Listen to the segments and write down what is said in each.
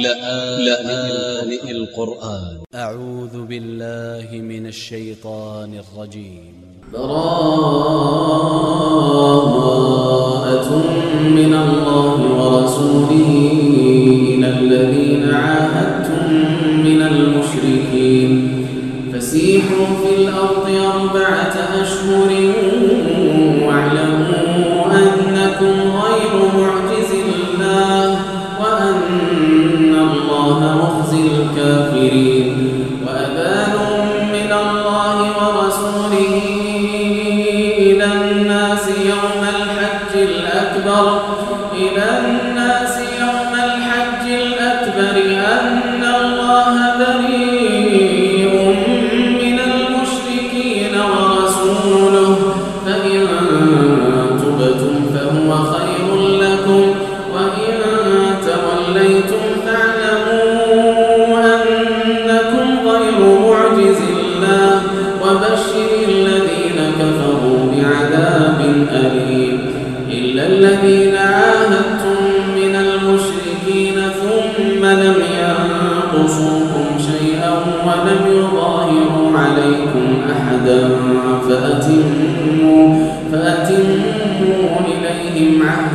لآن القرآن. أ ع و ذ ب ا ل ل ه من ا ل ش ي ط ا ن ا ل ر ج ي م ب ر ا ء ة من الله ورسوله إلى الذين عاهدتم من المشركين. فسيحوا في الأرض أربعة أشهر الكافرين.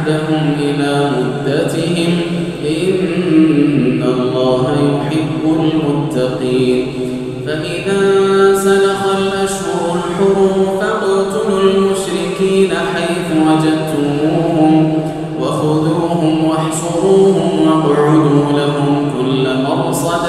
عهدهم إلى مدتهم إن الله يحب المتقين. فإذا سلخ الأشهر الحرم فاقتلوا المشركين حيث وجدتموهم وخذوهم واحصروهم واقعدوا لهم كل مرصد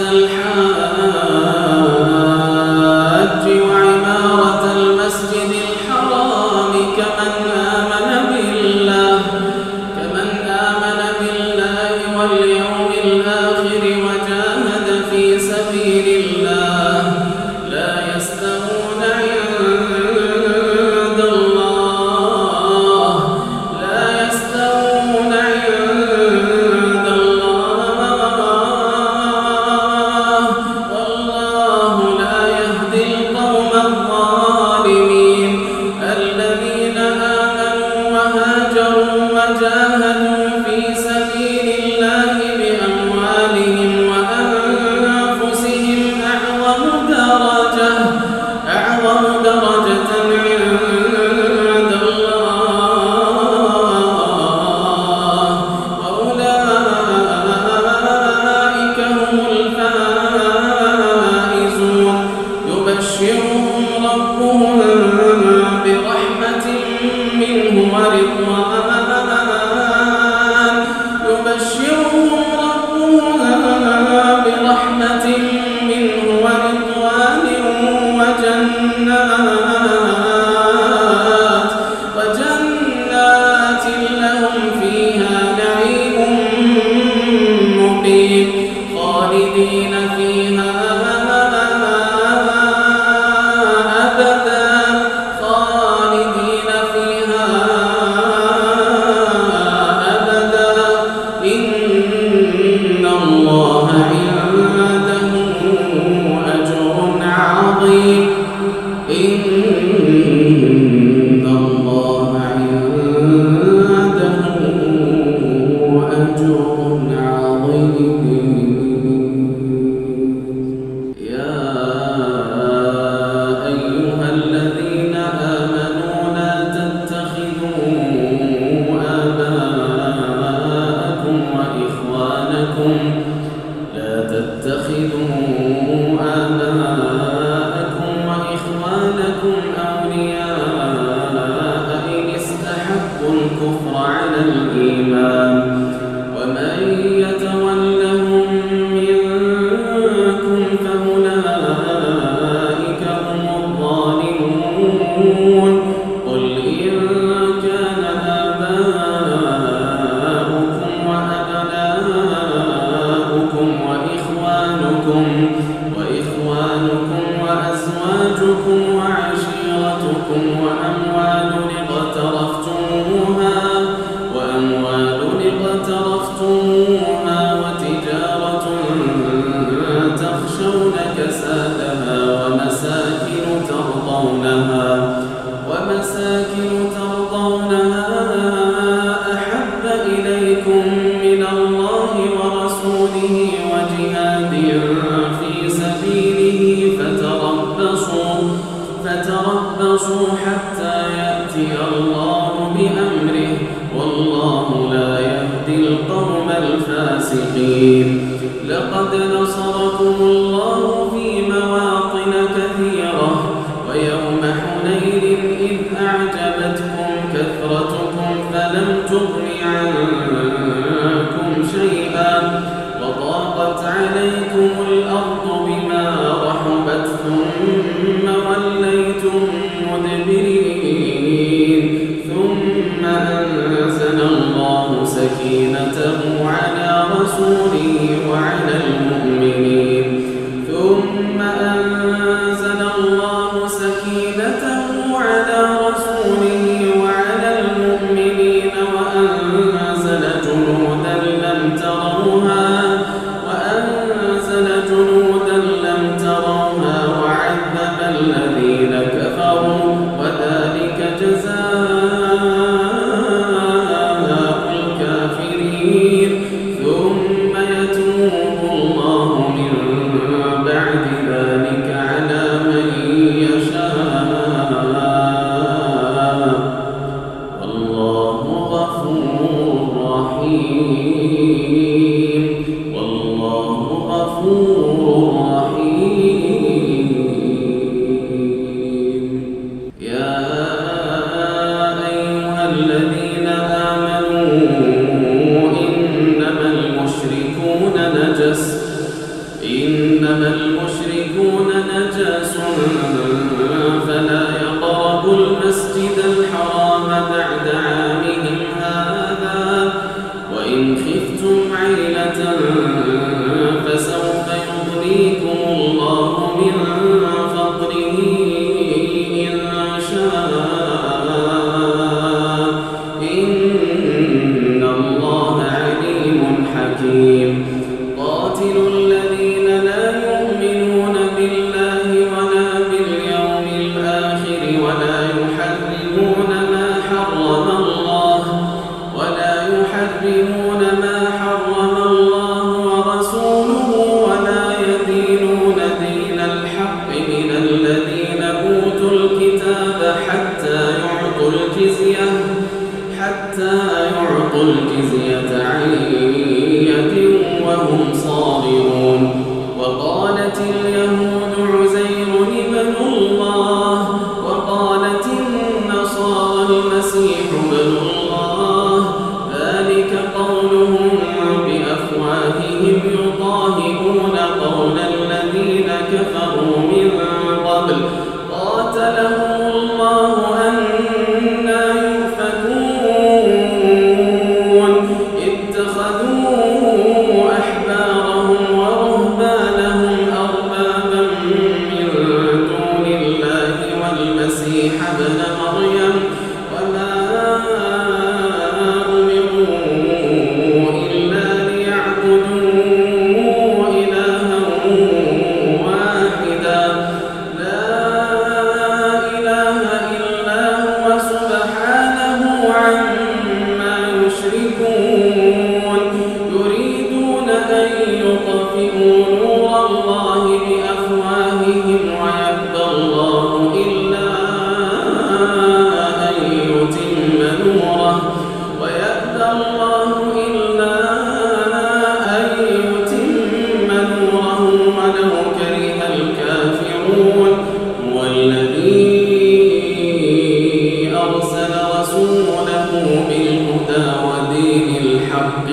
قل إن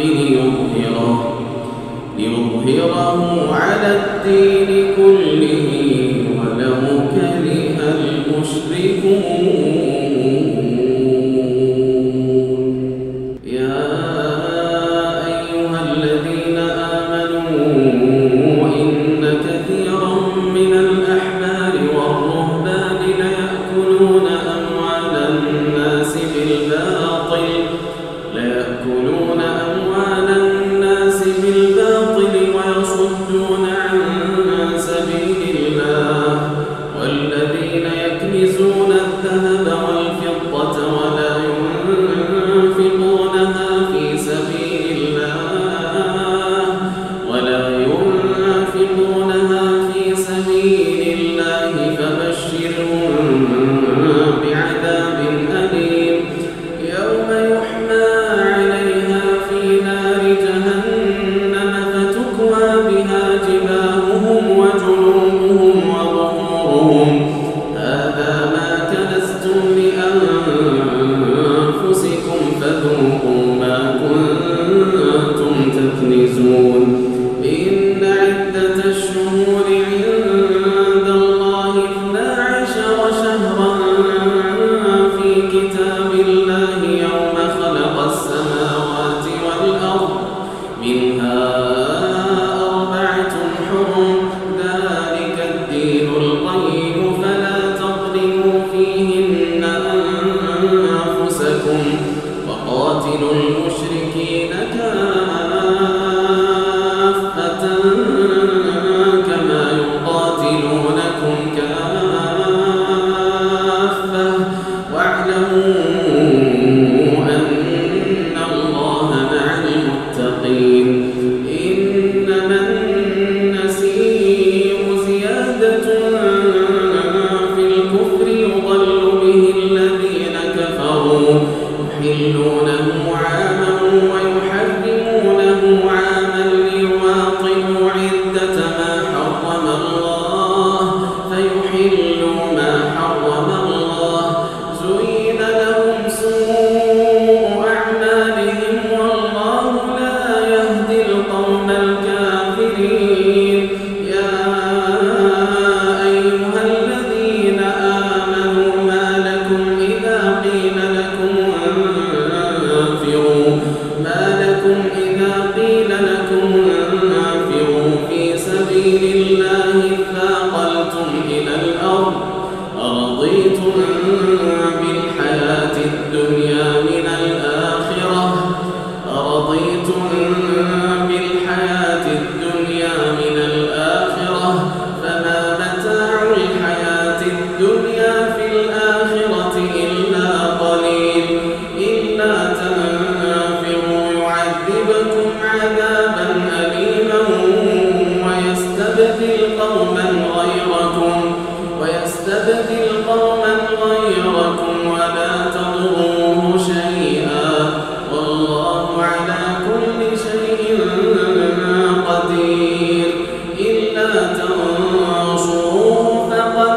يكنزون الذهب والفضة ولا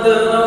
the,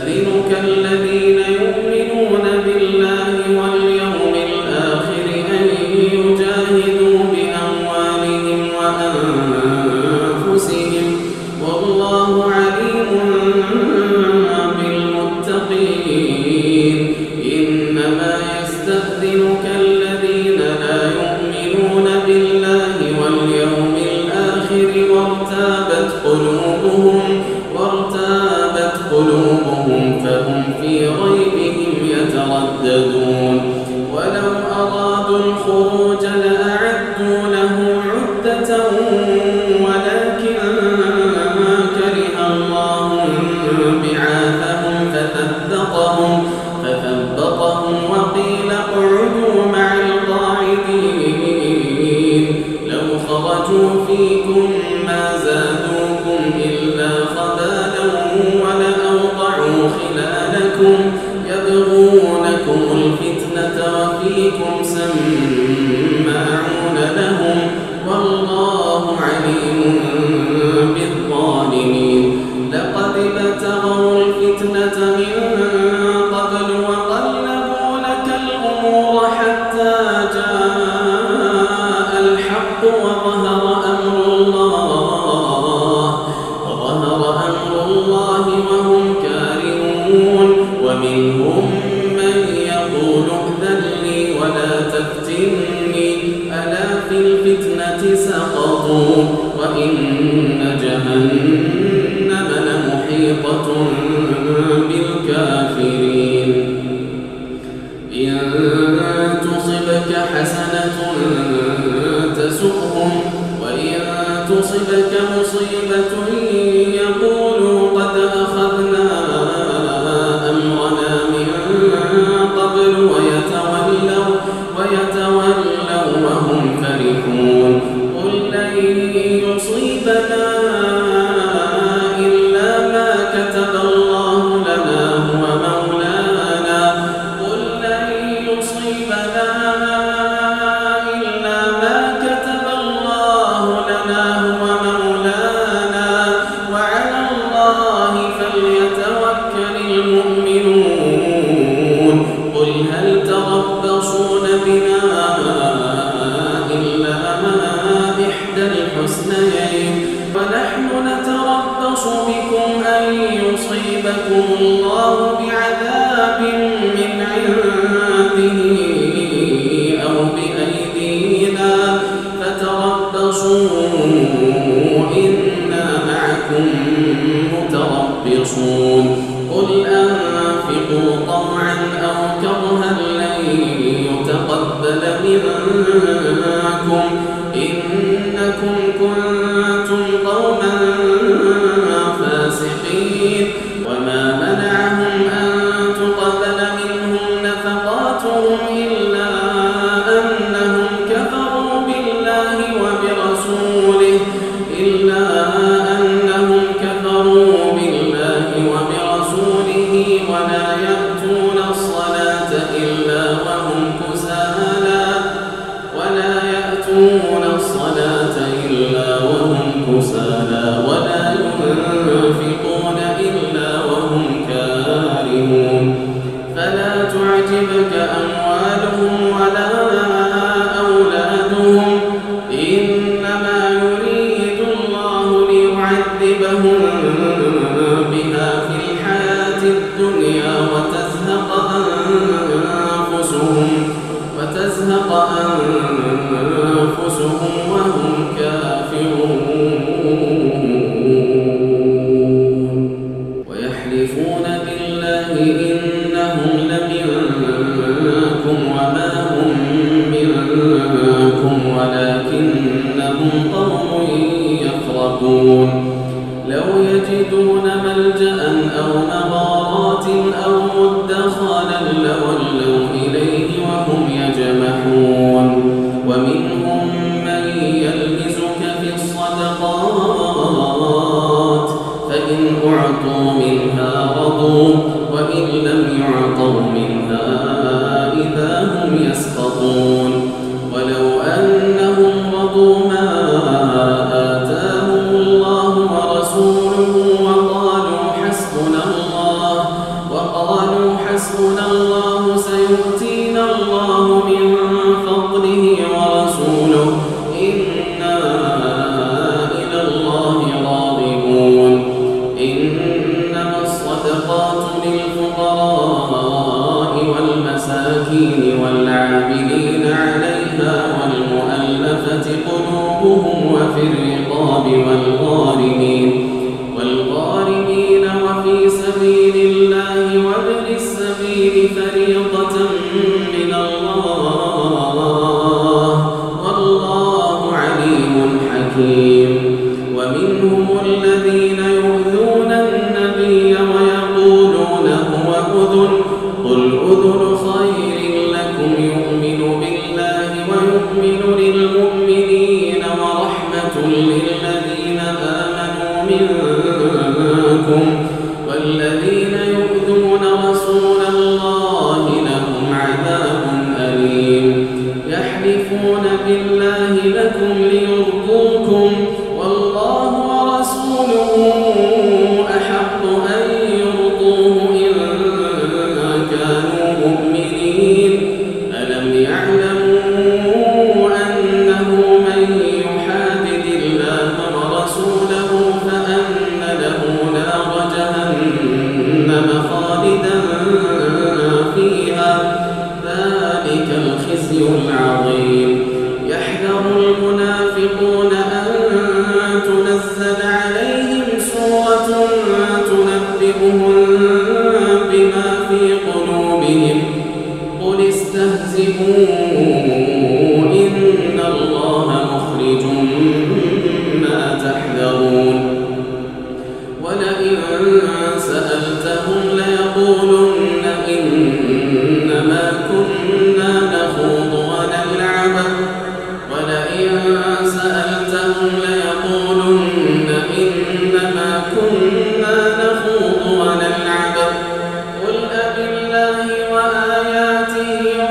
قلوبهم فهم في تصبك حسنة تسؤهم وإن تصبك مصيبة عنكم الصلاة إلا وهم كسالى.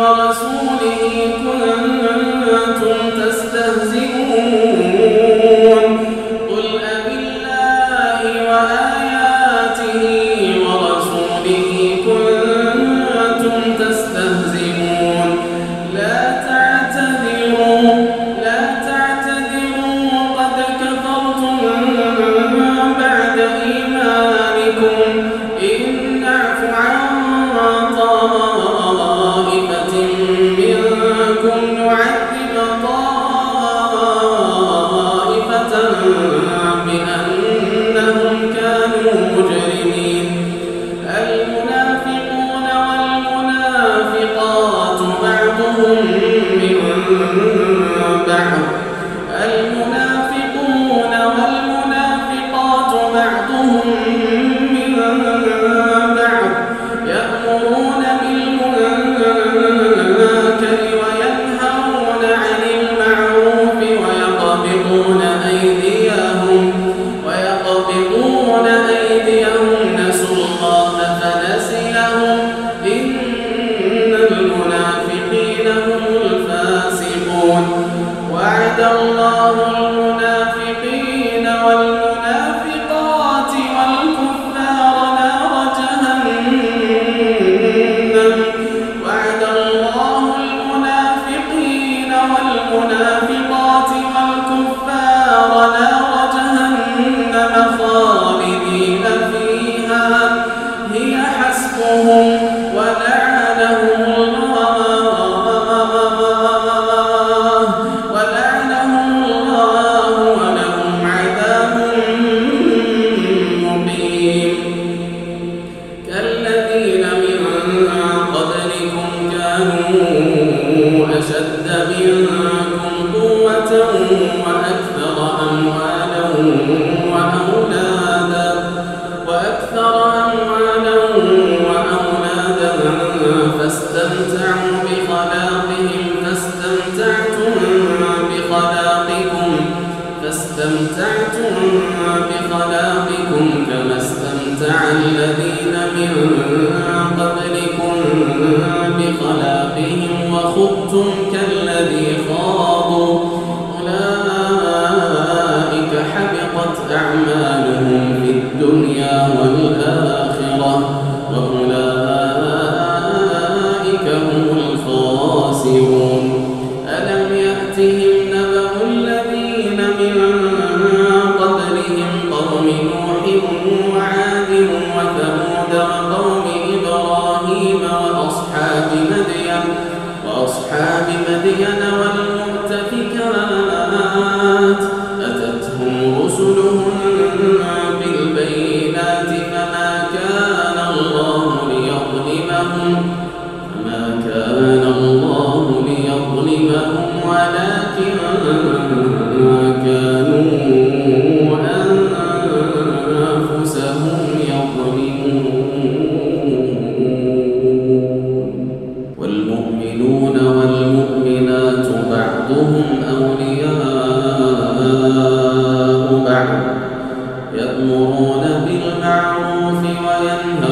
ورسوله كنتم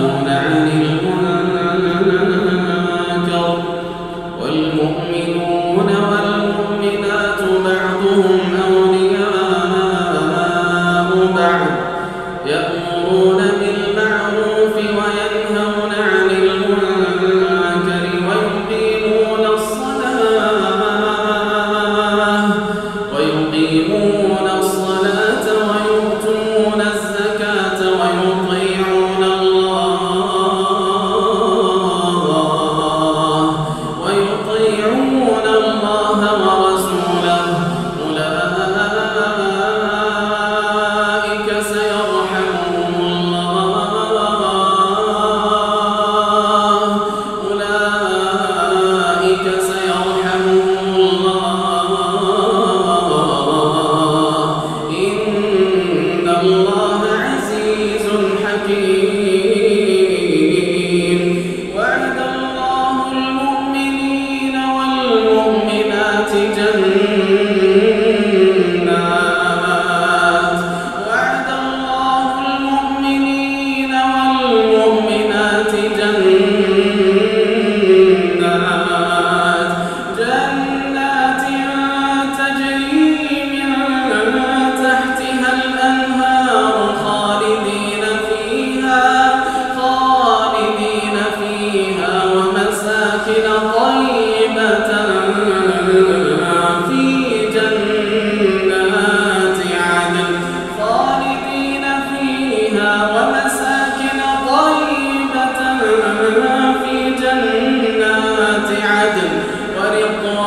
ينهون عن المنكر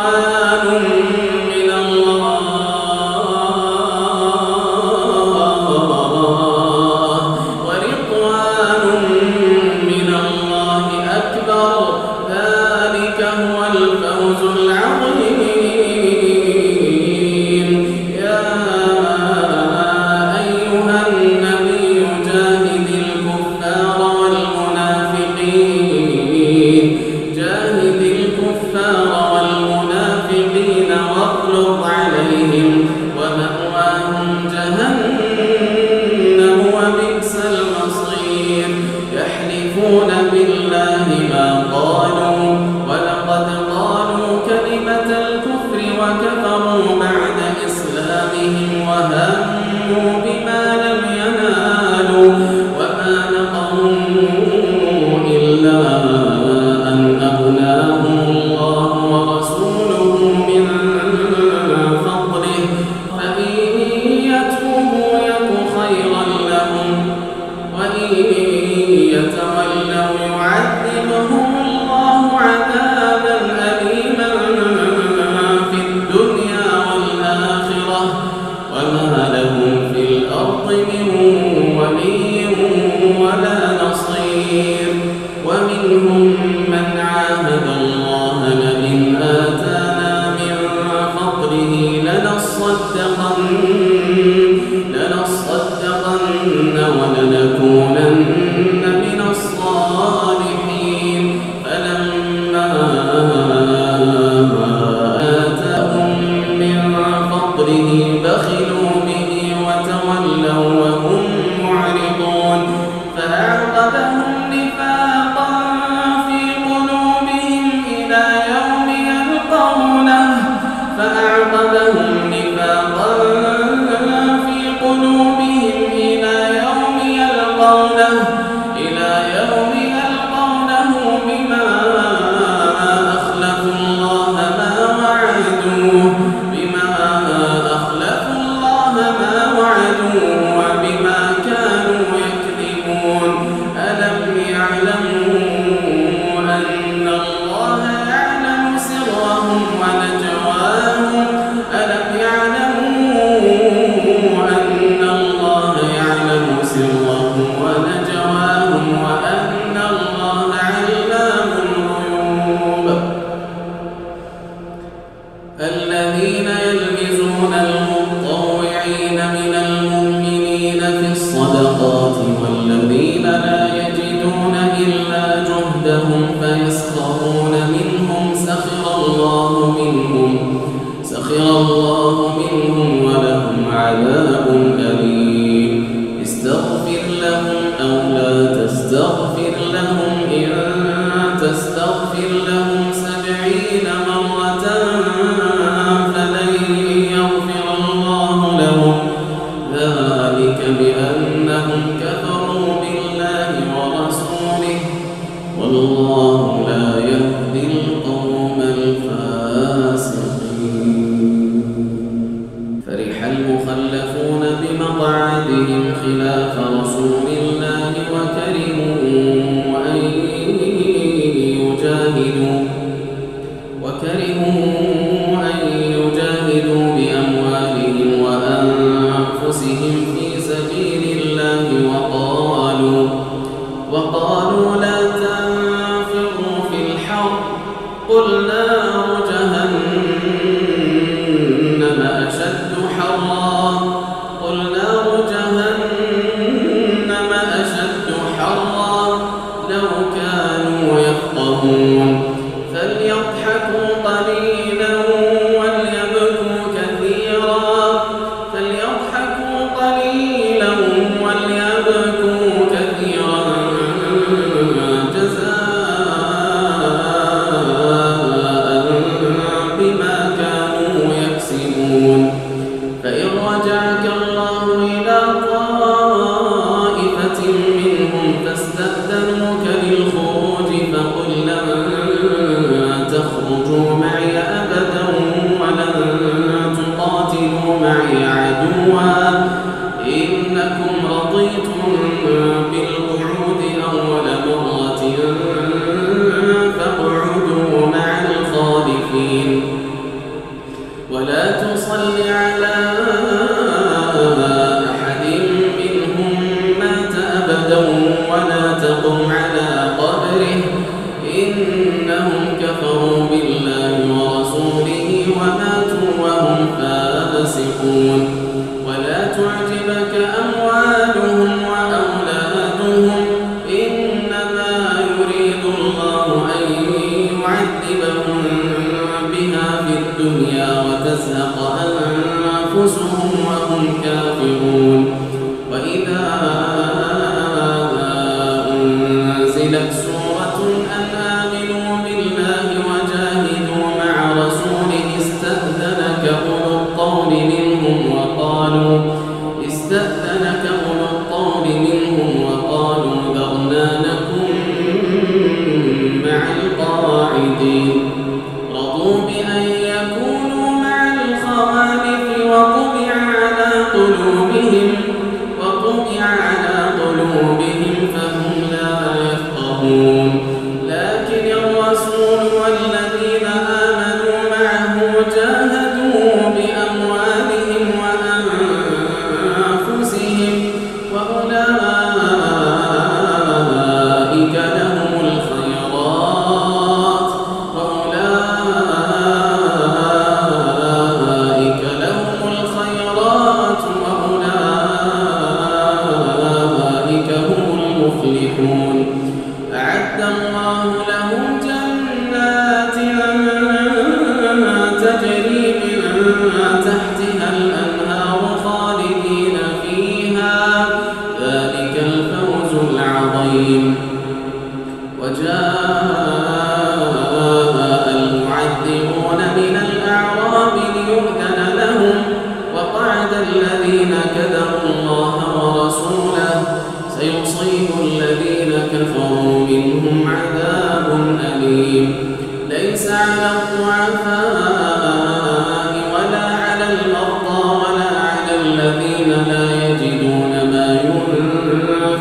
来 وهو وإذا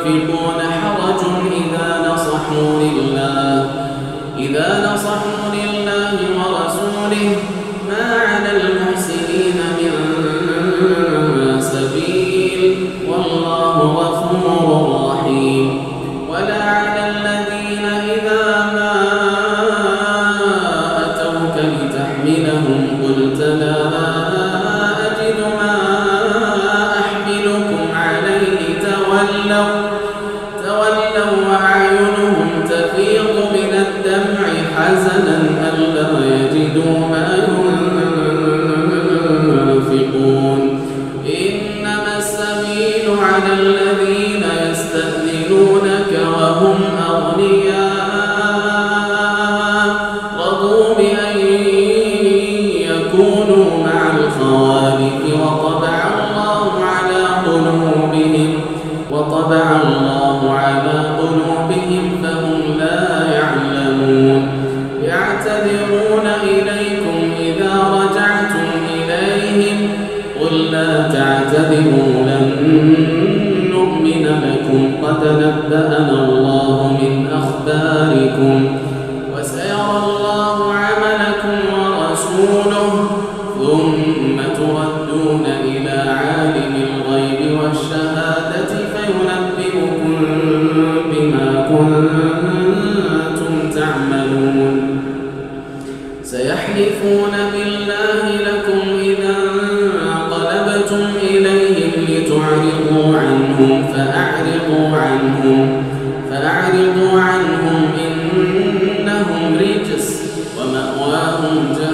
people 하나는 이제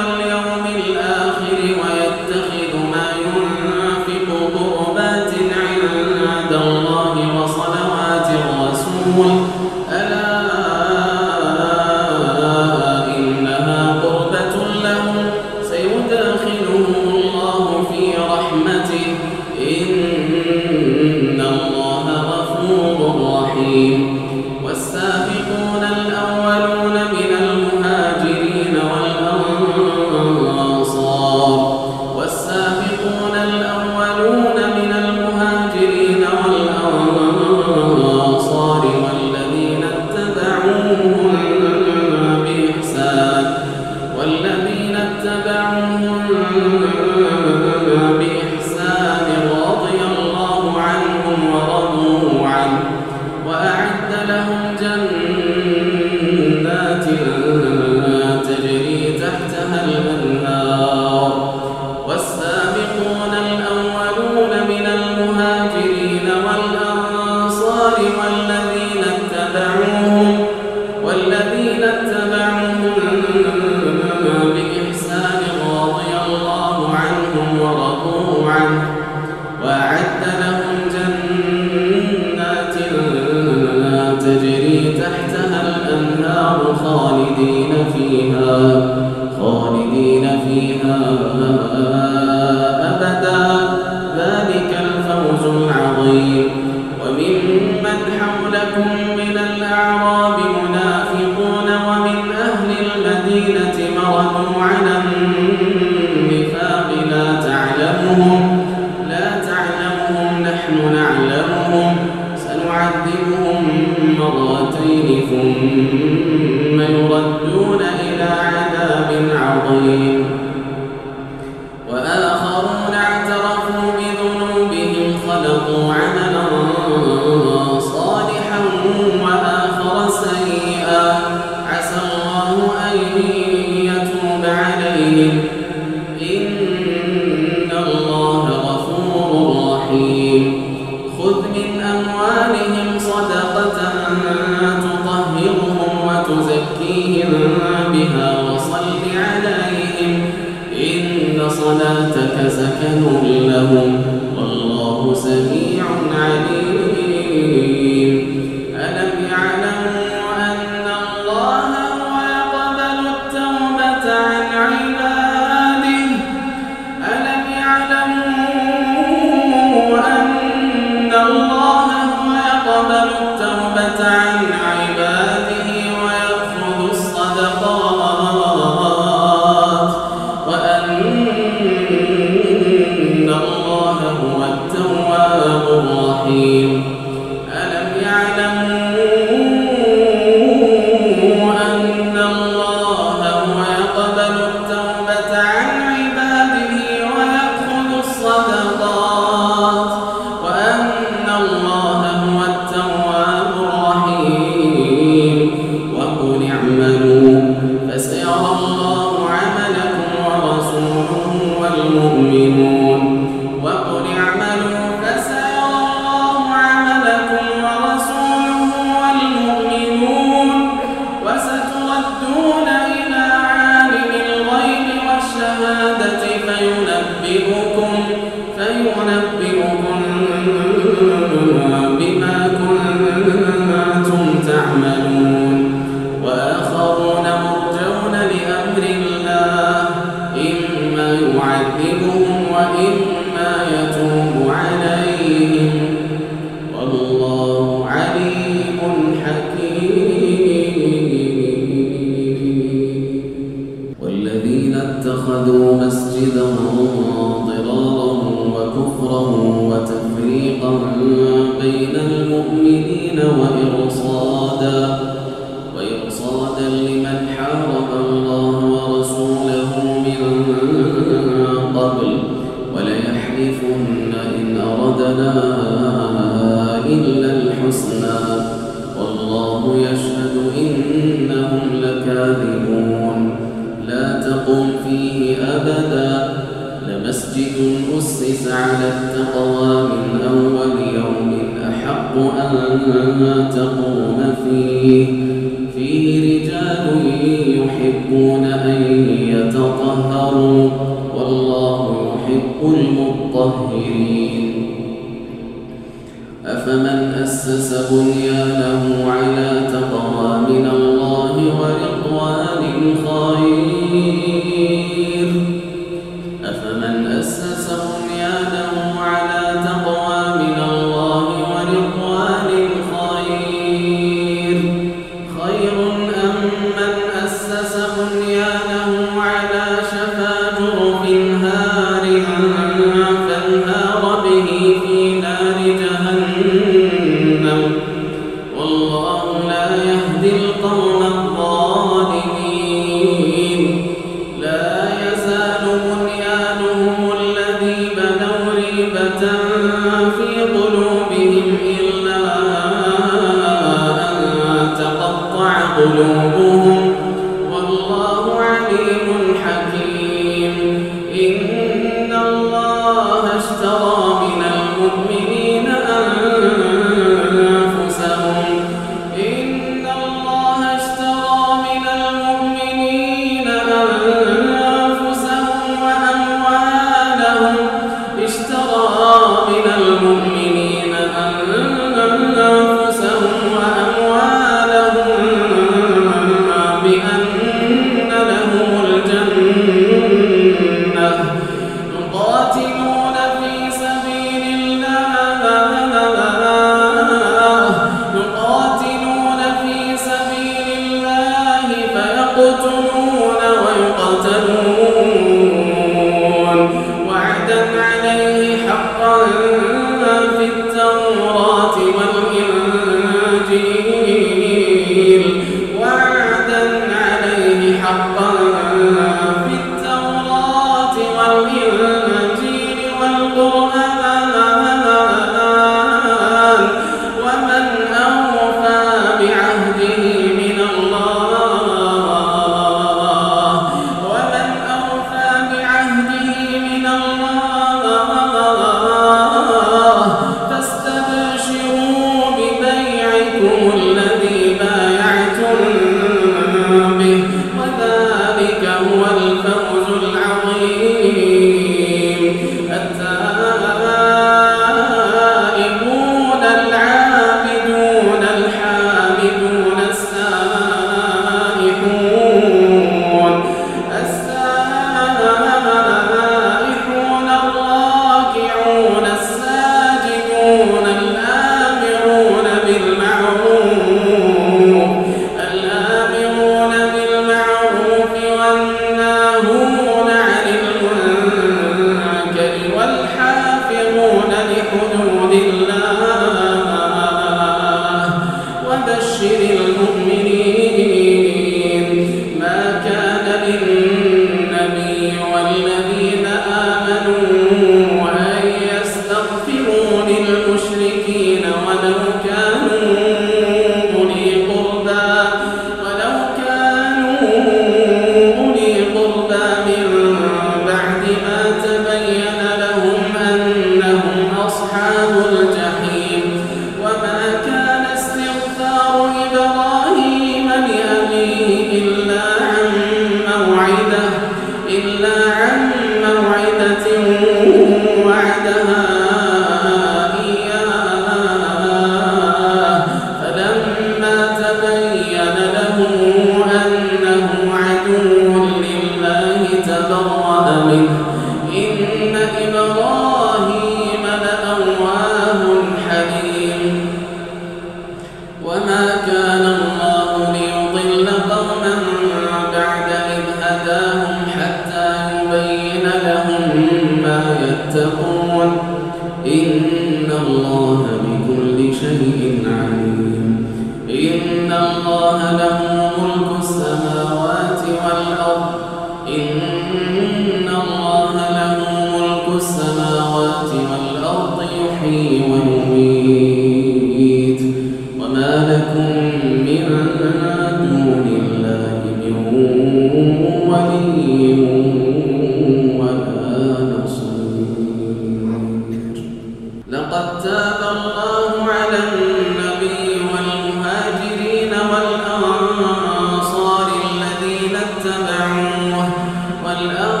يجدون